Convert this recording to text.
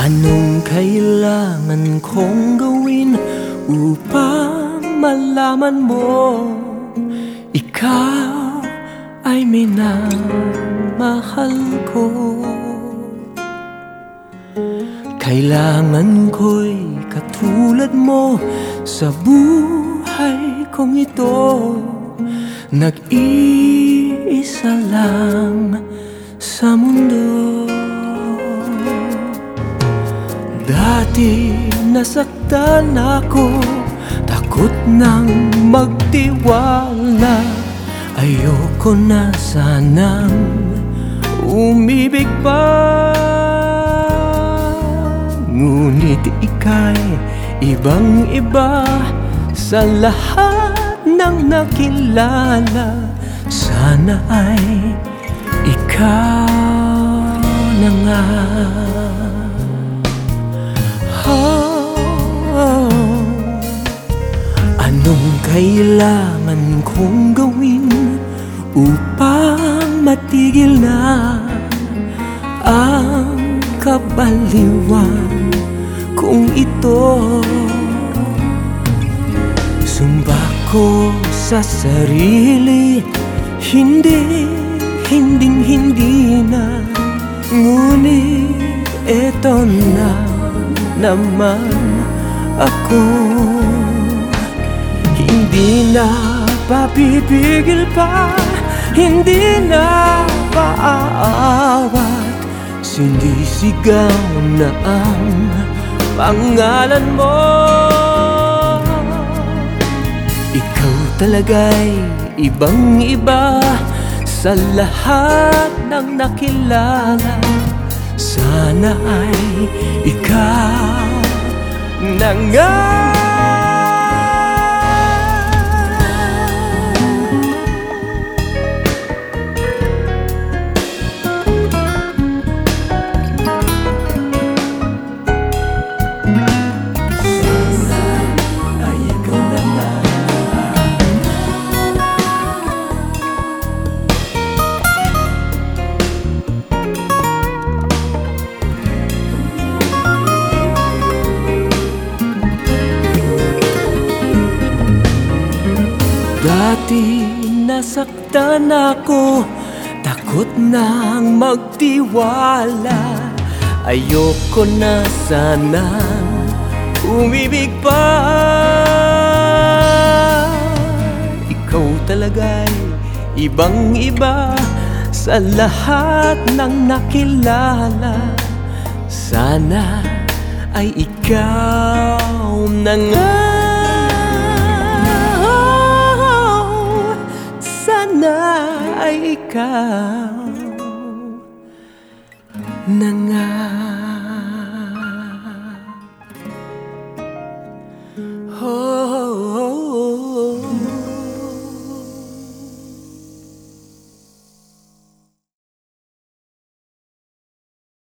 Anong kailangan kong gawin upang malaman mo? Ikaw ay minamahal ko. Kailangan ko'y katulad mo sa buhay kong ito. Nag-iisa lang Dati nasaktan ako. Takot nang magtiwala. Ayoko na sanang umibig pa. Ngunit ika'y ibang iba Sa lahat ng nakilala. Sana ay ikaw na nga kailangan kong gawin Upang matigil na Ang kabaliwan kong ito. Sumba ko sa sarili Hindi, hinding hindi na. Ngunit eto na naman ako Hindi na papipigil pa Hindi na paaawat. Sinisigaw na ang pangalan mo. Ikaw talaga'y ibang iba Sa lahat ng nakilala. Sana ay ikaw na nga Dati nasaktan ako. Takot nang magtiwala. Ayoko na sana umibig pa. Ikaw talaga'y ibang iba Sa lahat ng nakilala. Sana ay ikaw na nga sana ay ikaw na nga.